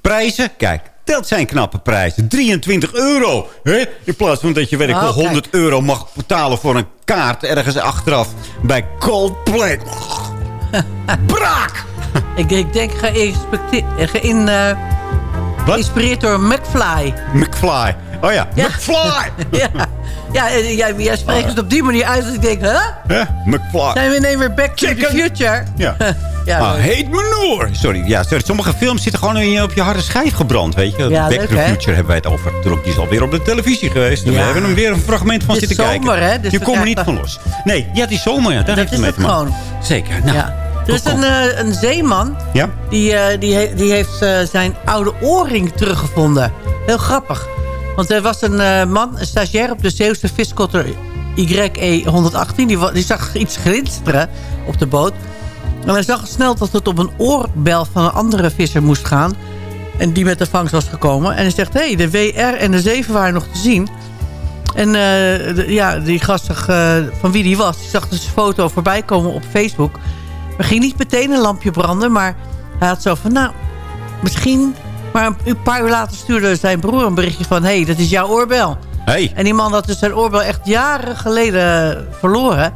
Prijzen, kijk, dat zijn knappe prijzen. 23 euro. Hè? In plaats van dat je weet ik wel Oh, kijk. 100 euro mag betalen voor een kaart ergens achteraf bij Coldplay. Braak! Ik, ik denk eh, geïn, geïnspireerd door McFly. McFly. Oh ja, McFly! ja, ja, en jij, jij spreekt het op die manier uit dat ik denk, huh? Hè? McFly. Zijn we ineens weer back to the future? Ja. ja, ah, heet me Noor. Sorry, ja, sorry. Sommige films zitten gewoon in je, op je harde schijf gebrand, weet je. Ja, Back leuk, to the hè? Future hebben wij het over. Die is alweer op de televisie geweest. We hebben hem weer een fragment van is zitten zomer, kijken. hè, dus je komt er niet van los. Nee, ja, is zomer, ja. Daar Dat heeft het mee het te maken. gewoon. Zeker. Nou, Ja. Er is een, eh, een zeeman, Ja? die, eh, die, he- die heeft eh, zijn oude oorring teruggevonden. Heel grappig. Want er was een eh, man, een stagiair op de Zeeuwse viskotter YE118. Die, die zag iets glinsteren op de boot. En hij zag snel dat het op een oorbel van een andere visser moest gaan. En die met de vangst was gekomen. En hij zegt, hé, hey, de WR en de 7 waren nog te zien. En eh, ja, die gast eh, van wie die was, die zag dus een foto voorbij komen op Facebook. Er ging niet meteen een lampje branden, maar hij had zo van, nou, misschien... Maar een- paar uur later stuurde zijn broer een berichtje van... hé, hey, dat is jouw oorbel. Hey. En die man had dus zijn oorbel echt jaren geleden verloren.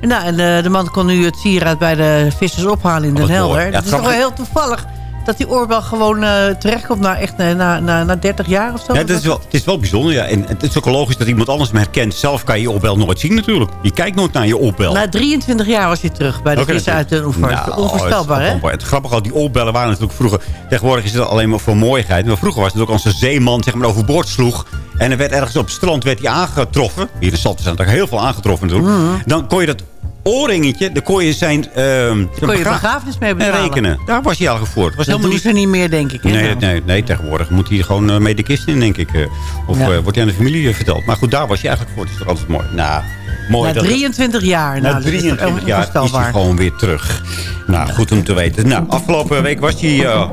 En, nou, en eh, de man kon nu het sieraad bij de vissers ophalen in Den wat mooi. Helder. Ja, dat is toch wel heel toevallig dat die oorbel gewoon eh terechtkomt na, echt, eh, na, na, na 30 jaar of zo. Ja, dat is wel, het is wel bijzonder. Ja. En het is ook logisch dat iemand anders hem herkent. Zelf kan je je oorbel nooit zien natuurlijk. Je kijkt nooit naar je oorbel. Na 23 jaar was hij terug bij de vissen uit de oever. Nou, Onvoorstelbaar, hè? Het grappige al die oorbellen waren natuurlijk vroeger... Tegenwoordig is het alleen maar voor mooiigheid. Maar vroeger was het ook als een zeeman zeg maar, overboord sloeg... en er werd ergens op het strand werd hij aangetroffen... hier in zijn er heel veel aangetroffen natuurlijk... Mhm. dan kon je dat oorringetje... dan kon je zijn... ehm, zijn Kon je begrafenis mee en betalen. rekenen. Daar was hij voor. Het was Dat helemaal doen niet... ze niet meer, denk ik. hè? Nee, Nou. nee, nee, tegenwoordig moet hij gewoon eh, mee de kist in, denk ik. eh. of Ja. eh, wordt hij aan de familie verteld. Maar goed, daar was hij eigenlijk voor. Het is toch altijd mooi. Nou, mooi. Na dat- 23 jaar. na nou, dat is toch 23 jaar is hij gewoon weer terug. Nou, goed om te weten. Nou, afgelopen week was hij eh,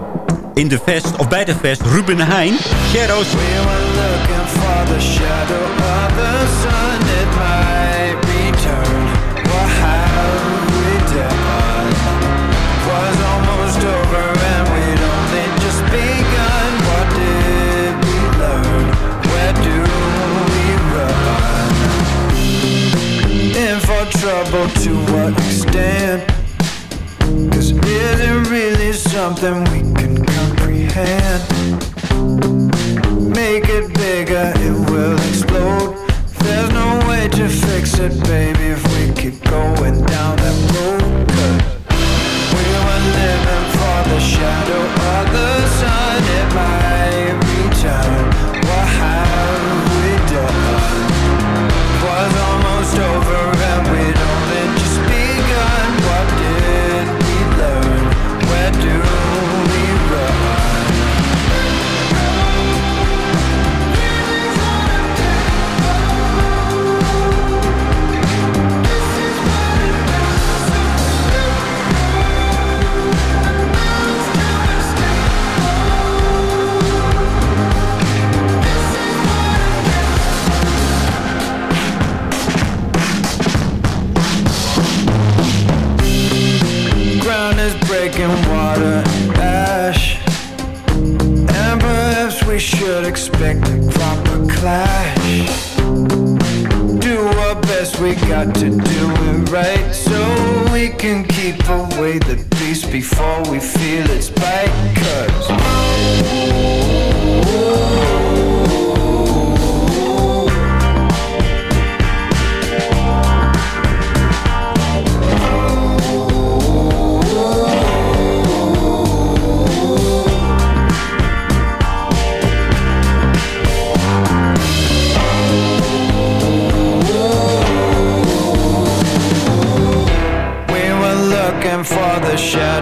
in de fest, of bij de fest, Ruben Heijn. Shadows. Trouble something we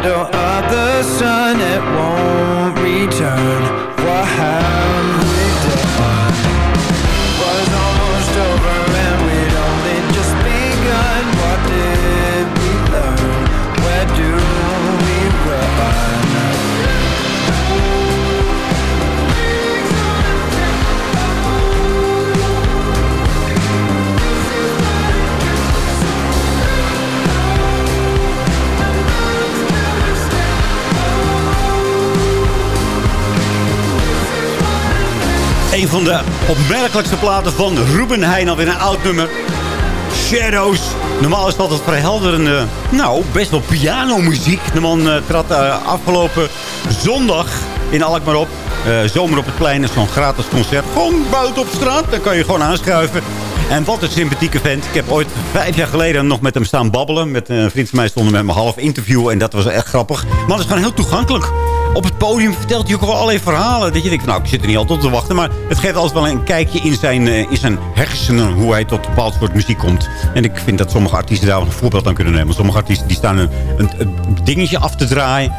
shadow opmerkelijkste platen van Ruben Heijn. Alweer een oud nummer. Shadows. Normaal is het altijd vrij helderende, nou, best wel pianomuziek. De man eh, trad eh, afgelopen zondag in Alkmaar op. Eh, zomer op het plein is zo'n gratis concert. Gewoon buiten op straat. Dan kan je gewoon aanschuiven. En wat een sympathieke vent. Ik heb ooit vijf jaar geleden nog met hem staan babbelen. Met een vriend van mij stond met me half interview. En dat was echt grappig. Maar het is gewoon heel toegankelijk. Op het podium vertelt hij ook wel allerlei verhalen. Dat je denkt, nou, ik zit er niet altijd op te wachten. Maar het geeft altijd wel een kijkje in zijn, eh, in zijn hersenen. Hoe hij tot bepaald soort muziek komt. En ik vind dat sommige artiesten daar een voorbeeld aan kunnen nemen. Sommige artiesten die staan een, een, dingetje af te draaien.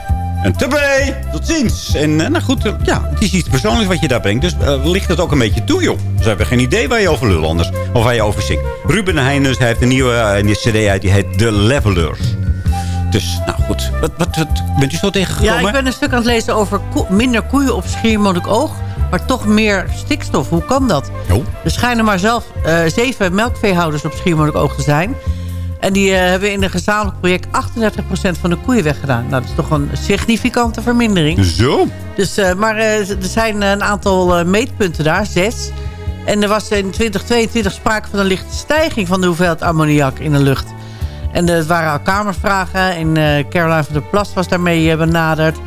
En tabé, tot ziens. En eh, nou goed, eh, ja, het is iets persoonlijks wat je daar brengt. Dus ligt het ook een beetje toe, joh. Ze hebben geen idee waar je over lul anders. Of waar je over zingt. Ruben Heijnus, heeft een nieuwe cd uit. Die heet The Levelers. Dus, nou goed. Wat, wat, wat bent u zo tegengekomen? Ja, ik ben een stuk aan het lezen over minder koeien op Schiermonnikoog. maar toch meer stikstof. Hoe kan dat? Er schijnen maar zelf eh, zeven melkveehouders op Schiermonnikoog te zijn. En die eh, hebben in een gezamenlijk project 38% van de koeien weggedaan. Nou, dat is toch een significante vermindering. Zo? Dus, eh, maar er zijn een aantal meetpunten daar, zes. En er was in 2022 sprake van een lichte stijging van de hoeveelheid ammoniak in de lucht. En eh, het waren kamervragen en eh Caroline van der Plas was daarmee eh, benaderd.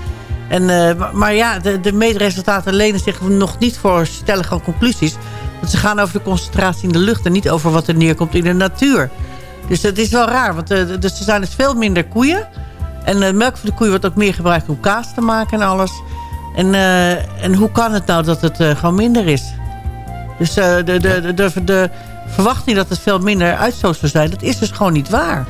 En, maar, ja, de, de meetresultaten lenen zich nog niet voor stellige conclusies. Want ze gaan over de concentratie in de lucht en niet over wat er neerkomt in de natuur. Dus dat is wel raar, want dus er zijn dus veel minder koeien. En de melk van de koeien wordt ook meer gebruikt om kaas te maken en alles. En, en hoe kan het nou dat het gewoon minder is? Dus de, de, de, de verwachting dat het veel minder uitstoot zou zijn... dat is dus gewoon niet waar.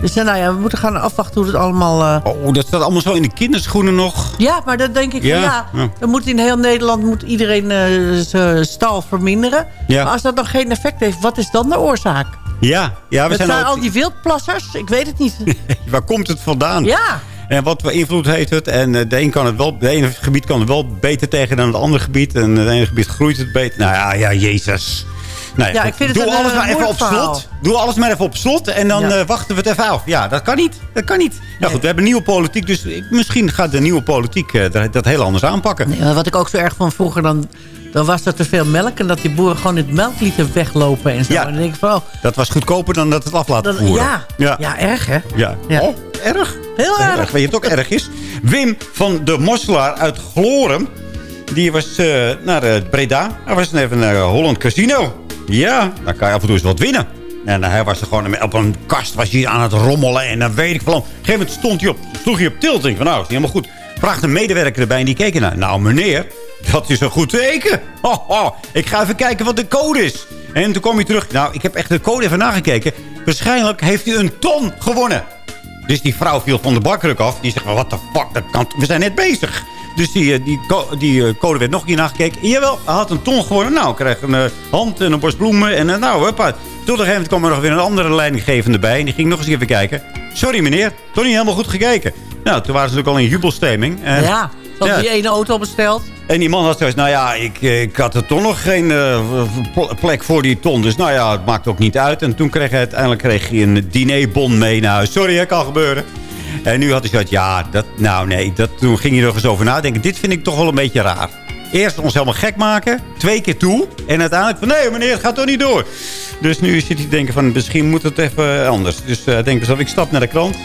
Dus eh, nou ja, we moeten gaan afwachten hoe het allemaal... eh, Oh, dat staat allemaal zo in de kinderschoenen nog. Ja, maar dan denk ik Ja, van ja... ja. dan moet in heel Nederland moet iedereen eh, zijn stal verminderen. Ja. Maar als dat dan geen effect heeft, wat is dan de oorzaak? Ja, ja we zijn zijn al... al die wildplassers? Ik weet het niet. Waar komt het vandaan? Ja. En wat voor invloed heeft het? En de, een kan het wel, de ene gebied kan het wel beter tegen dan het andere gebied. En het ene gebied groeit het beter. Nou ja, ja jezus. Nou Ja, ik vind het Doe alles eh, maar even op verhaal. slot. Doe alles maar even op slot. En dan Ja. eh, wachten we het even af. Ja, dat kan niet. Dat kan niet. Nou goed, we hebben nieuwe politiek. Dus misschien gaat de nieuwe politiek eh, dat, dat heel anders aanpakken. Ja, wat ik ook zo erg van vroeger, dan, dan was er te veel melk... en dat die boeren gewoon het melk lieten weglopen en zo. Ja. En dan denk ik van, oh, Dat was goedkoper dan dat het af laten voeren. ja, ja. ja. erg hè? Ja. Ja. Oh, erg. Heel erg. Weet je wat ook erg is? Wim van de Mosselaar uit Glorum. Die was naar Breda. Hij was even naar Holland Casino. Ja, dan kan je af en toe eens wat winnen. En hij was er gewoon op een kast was hij aan het rommelen. En dan weet ik van. Op een gegeven moment stond hij op, sloeg hij op tilt. Ik van nou, is niet helemaal goed. Vraagt een medewerker erbij en die keek naar. Nou meneer, dat is een goed teken. Ik ga even kijken wat de code is. En toen kwam hij terug. Nou, ik heb echt de code even nagekeken. Waarschijnlijk heeft hij een ton gewonnen. Dus die vrouw viel van de bakkruk af. Die zegt, wat de fuck, dat kan, we zijn net bezig. Dus die, eh, die, die eh, code werd nog een keer nagekeken. En jawel, hij had een ton gewonnen. Nou, kreeg een eh, hand en een borst bloemen. En nou, hoppa. Tot een gegeven moment kwam er nog weer een andere leidinggevende bij. En die ging nog eens even kijken. Sorry meneer, toch niet helemaal goed gekeken. Nou, toen waren ze natuurlijk al in jubelstemming. En, Ja, had Ja. die ene auto besteld. en die man had zoiets, nou ja, ik, ik had er toch nog geen pl- plek voor die ton. Dus nou ja, het maakt ook niet uit. En toen kreeg hij uiteindelijk kreeg hij een dinerbon mee naar huis. Sorry, dat kan gebeuren. En nu had hij zoiets, ja, dat, nou nee, dat, toen ging hij er nog eens over nadenken. Dit vind ik toch wel een beetje raar. Eerst ons helemaal gek maken, twee keer toe. En uiteindelijk van, nee meneer, het gaat toch niet door. Dus nu zit hij te denken van, misschien moet het even anders. Dus eh, ik denk dus, ik stap naar de krant.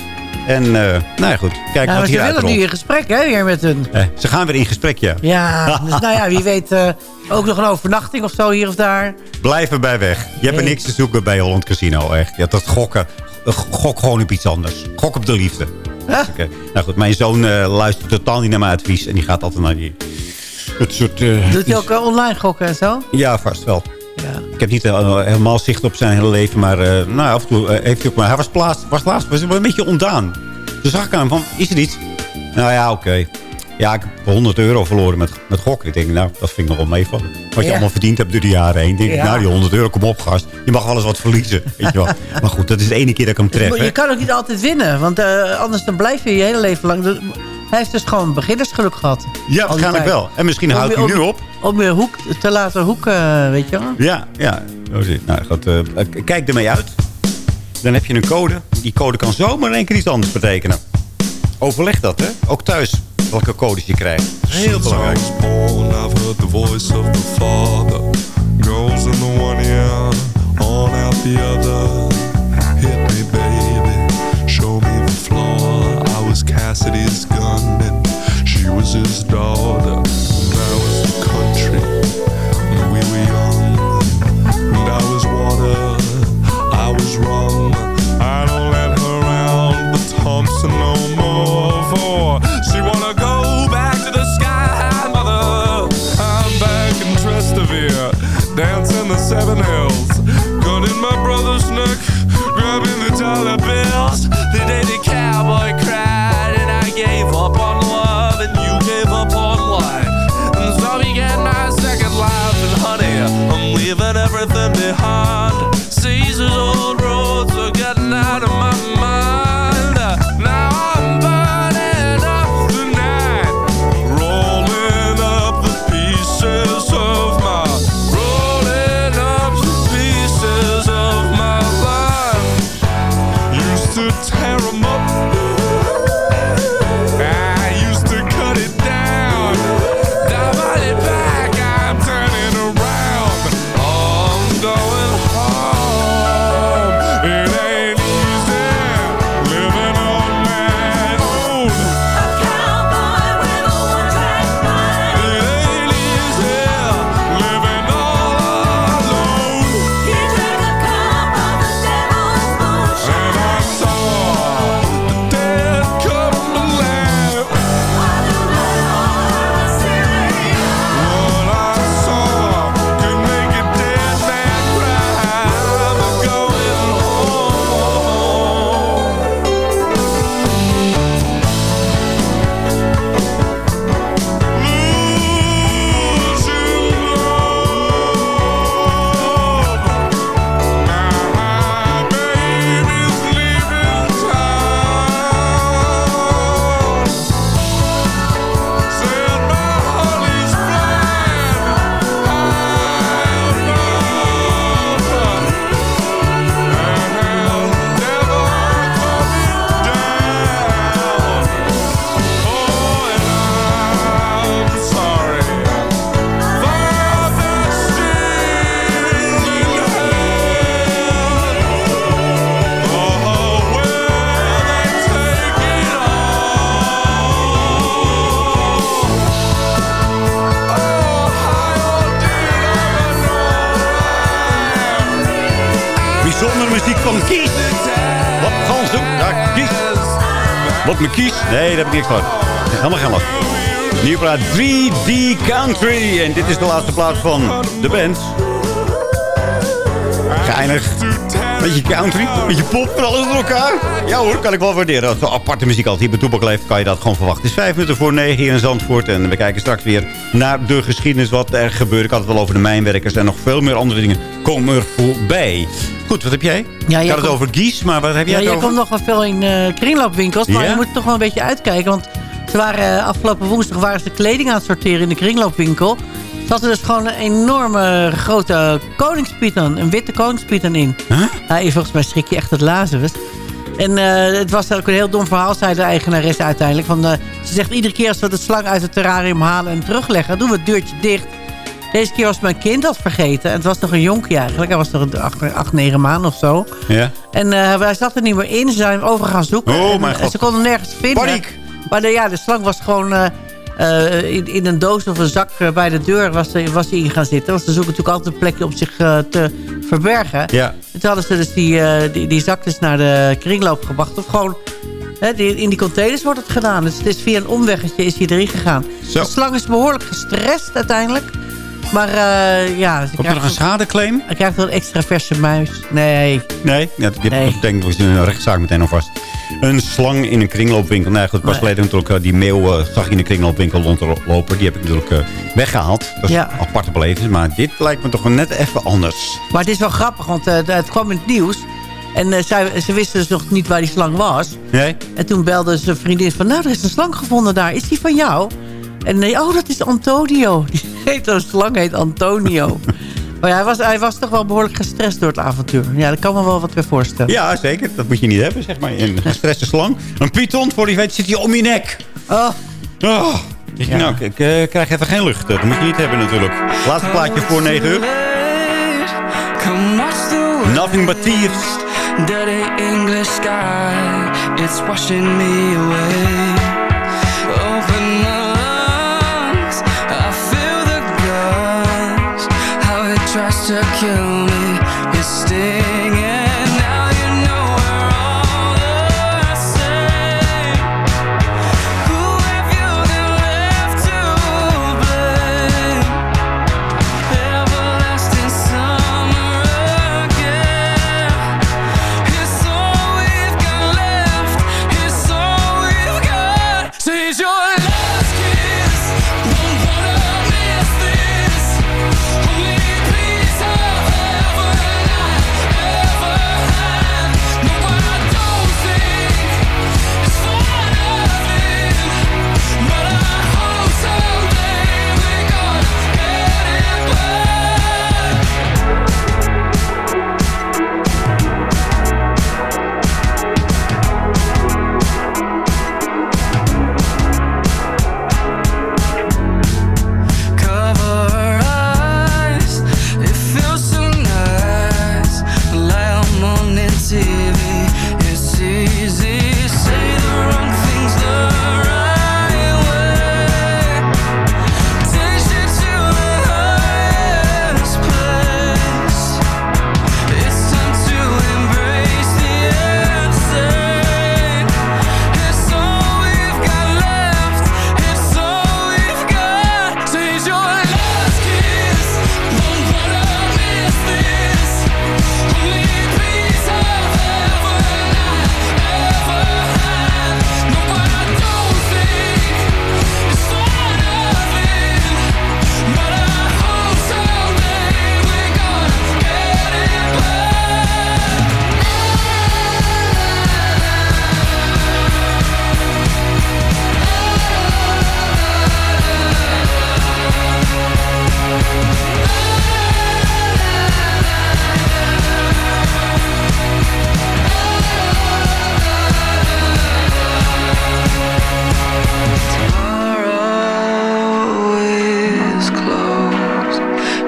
En, eh, nou ja, goed, kijk maar wat ze hieruit willen nu in gesprek hè, weer met hun. Eh, ze gaan weer in gesprek, ja. Ja, dus nou ja, wie weet eh, ook nog een overnachting of zo hier of daar. Blijf erbij weg. Je hebt er niks te zoeken bij Holland Casino, echt. Ja, dat gokken. Gok gewoon op iets anders. Gok op de liefde. Oké. Nou goed, mijn zoon eh, luistert totaal niet naar mijn advies. En die gaat altijd naar die... Het soort... eh, Doet hij ook eh, online gokken en zo? Ja, vast wel. Ja. Ik heb niet helemaal zicht op zijn hele leven. Maar nou, af en toe heeft hij ook... Maar hij was, plaats, was laatst was een beetje ontdaan. Toen zag ik aan hem van, is er iets? Nou ja, oké. Ja, ik heb 100 euro verloren met, met gokken. Ik denk, nou, dat vind ik nog wel meevallen. Wat je Ja. allemaal verdiend hebt door de jaren heen. Denk ik, Ja. nou, die 100 euro, kom op, gast. Je mag wel eens wat verliezen, weet je wel. Maar goed, dat is de ene keer dat ik hem tref. Hè. Je kan ook niet altijd winnen, want eh, anders dan blijf je je hele leven lang... de- Hij heeft dus gewoon beginnersgeluk gehad. Ja, waarschijnlijk wel. En misschien Om houdt hij nu op. Om je hoek te laten hoeken, weet je wel. Ja, ja. Nou, goed, eh, k- kijk ermee uit. Dan heb je een code. Die code kan zomaar in één keer iets anders betekenen. Overleg dat, hè? Ook thuis. Welke codes je krijgt. Heel belangrijk. born, I've heard the voice of the father. Goes in the one ear, on out the other. Hit me, baby, show me the floor. I was Cassidy's gun, and she was his daughter. Nieuwe plaat 3D Country. En dit is de laatste plaat van de band. Geinig. Beetje country, beetje pop en alles door elkaar. Ja hoor, kan ik wel waarderen. Zo aparte muziek altijd hier bij Toepak leeft, kan je dat gewoon verwachten. Het is vijf minuten voor negen hier in Zandvoort. En we kijken straks weer naar de geschiedenis wat er gebeurt. Ik had het wel over de mijnwerkers en nog veel meer andere dingen komen er voorbij. Goed, wat heb jij? Ja, ik had het komt- over Gies, maar wat heb jij Ja, over? komt nog wel veel in eh, kringloopwinkels. Maar Ja? je moet toch wel een beetje uitkijken. Want ze waren, eh, afgelopen woensdag waren ze kleding aan het sorteren in de kringloopwinkel. Ze hadden dus gewoon een enorme grote koningspieton. Een witte koningspieton in. En volgens mij schrik je echt het Lazarus. En eh, het was ook een heel dom verhaal, zei de eigenares uiteindelijk. Van, eh, ze zegt iedere keer als we de slang uit het terrarium halen en terugleggen... doen we het deurtje dicht. Deze keer was mijn kind dat vergeten. En het was nog een jonkie eigenlijk. Hij was nog een acht, acht negen maanden of zo. Ja? En eh, hij zat er niet meer in. Ze zijn hem over gaan zoeken. Oh, En, mijn en god. ze konden nergens vinden. Paniek. Maar de, ja, de slang was gewoon eh, eh, in, in een doos of een zak eh, bij de deur was, hij- was hij in gaan zitten. Want ze zoeken natuurlijk altijd een plekje om zich te verbergen. Ja. En toen hadden ze dus die, eh, die, die zak dus naar de kringloop gebracht. Of gewoon... hè, die, in die containers wordt het gedaan. Dus het is via een omweggetje is hij erin gegaan. Zo. De slang is behoorlijk gestrest uiteindelijk. Maar eh, ja... ze Komt er nog een schadeclaim? Hij krijgt wel een extra verse muis. Nee. Nee? Ja, die Nee. ik denk dat we een rechtszaak meteen alvast. Een slang in een kringloopwinkel. Nee, goed, pas geleden natuurlijk eh, die mail eh, zag ik in de kringloopwinkel rondlopen. Die heb ik natuurlijk eh, weggehaald. Dat is Ja. een aparte beleving. Maar dit lijkt me toch net even anders. Maar het is wel grappig, want het kwam in het nieuws. En zij, ze wisten dus nog niet waar die slang was. Nee? En toen belde zijn vriendin van... Nou, er is een slang gevonden daar. Is die van jou? En nee, oh, dat is Antonio. Die heet een slang, heet Antonio. maar ja, hij was, hij was toch wel behoorlijk gestrest door het avontuur. Ja, daar kan me wel wat bij voorstellen. Ja, zeker. Dat moet je niet hebben, zeg maar. Een gestreste slang. Een python, voor die weet, zit hij om je nek. Oh. Oh. Ik, Nou, ik eh, krijg even geen lucht. Dat moet je niet hebben natuurlijk. Laatste plaatje voor 9 uur. Nothing but tears. Dirty English sky, it's washing me away. took you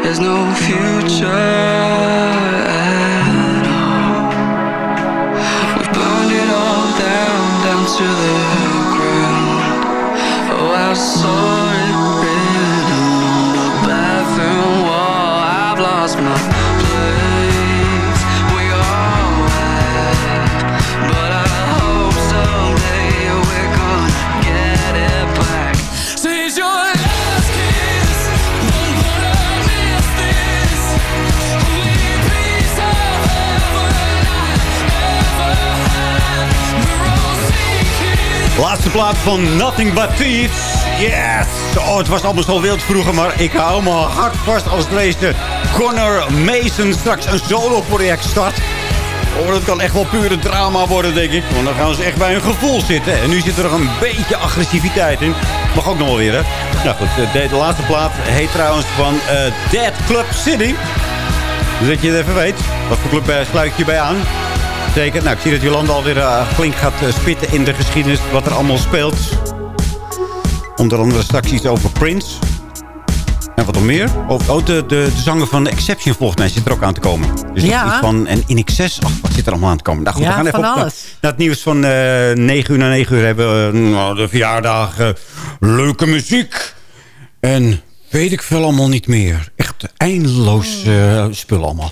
There's no future. Plaat van Nothing But Thieves. Yes! Oh, het was allemaal zo wild vroeger, maar ik hou me hard vast als deze Connor Mason straks een solo-project start. Oh, dat kan echt wel pure drama worden, denk ik. Want dan gaan ze echt bij hun gevoel zitten. En nu zit er nog een beetje agressiviteit in. Mag ook nog wel weer, hè? Nou goed, de, de laatste plaat heet trouwens van eh, Dead Club City. Dus dat je het even weet. Wat voor club eh, sluit je bij aan? Nou, ik zie dat Jolanda alweer uh, flink gaat uh, spitten in de geschiedenis. Wat er allemaal speelt. Onder andere straks iets over Prince. En wat nog meer? Oh, oh de, de, de zanger van Exception volgens mij zit er ook aan te komen. Dus Ja. iets van en in excess. Ach, wat zit er allemaal aan te komen? Nou, goed, Ja, we gaan even van op, alles. naar het nieuws van eh 9 uur naar 9 uur hebben we nou, de verjaardag. eh, leuke muziek. En weet ik veel allemaal niet meer. Echt eindeloos eh, spul allemaal.